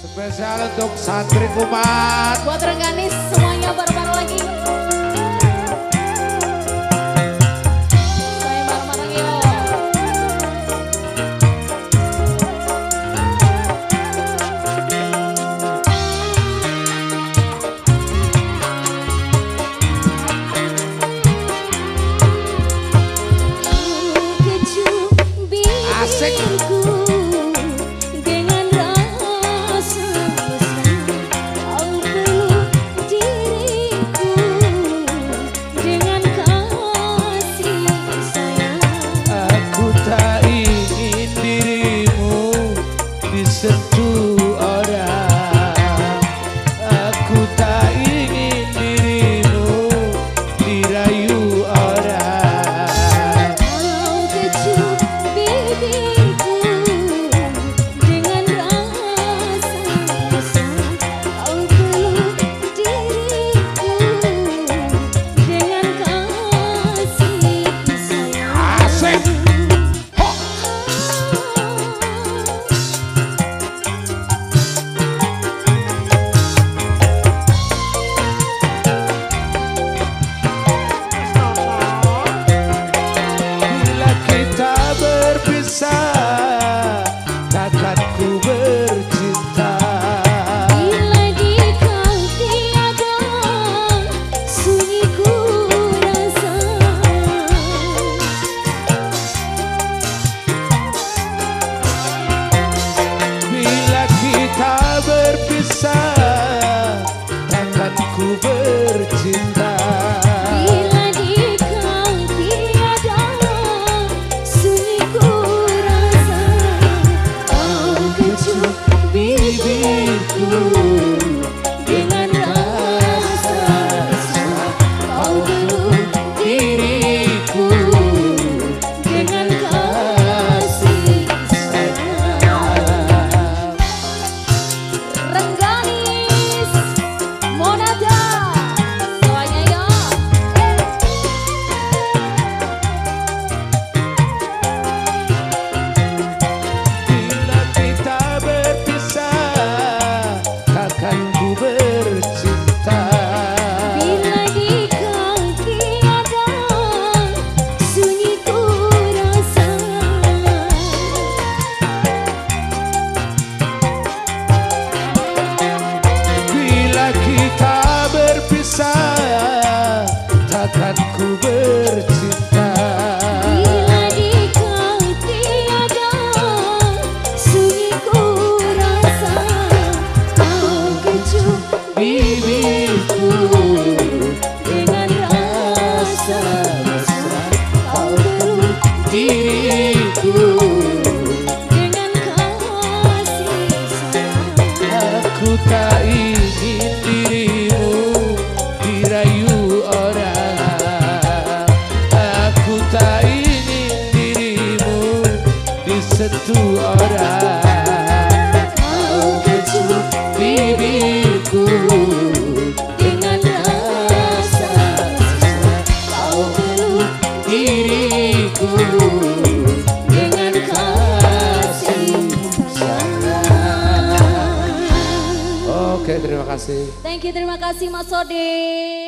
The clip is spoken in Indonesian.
Spesial untuk santri kumat. Buat rengganis semuanya baru-baru lagi. Asik. diriku Dengan kasih sayang Aku tak ingin dirimu dirayu orang. Aku tak ingin dirimu disentuh terima kasih. Thank you, terima kasih Mas Sode.